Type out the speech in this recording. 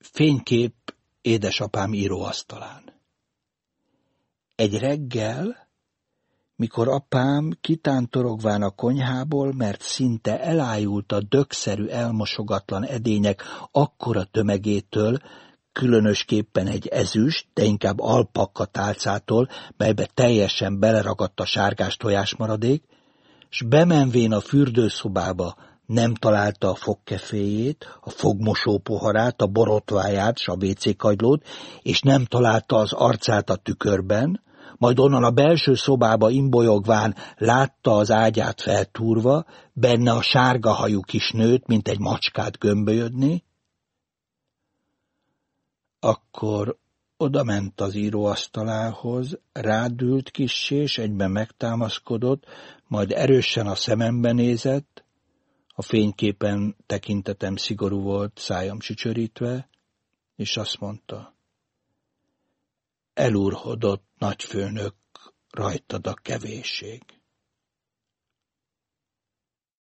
Fénykép édesapám íróasztalán. Egy reggel, mikor apám kitántorogván a konyhából, mert szinte elájult a dögszerű elmosogatlan edények akkora tömegétől, különösképpen egy ezüst, de inkább alpakka tálcától, melybe teljesen beleragadt a sárgás tojásmaradék, s bemenvén a fürdőszobába nem találta a fogkeféjét, a fogmosó poharát, a borotváját, s a WC-kagylót, és nem találta az arcát a tükörben, majd onnan a belső szobába imbolyogván látta az ágyát feltúrva, benne a sárga hajú kis nőt, mint egy macskát gömbölyödni, akkor odament az íróasztalához, rádült kissé, és egyben megtámaszkodott, majd erősen a szemembe nézett, a fényképen tekintetem szigorú volt, szájam csücsörítve, és azt mondta, elurhodott nagyfőnök rajtad a kevésség.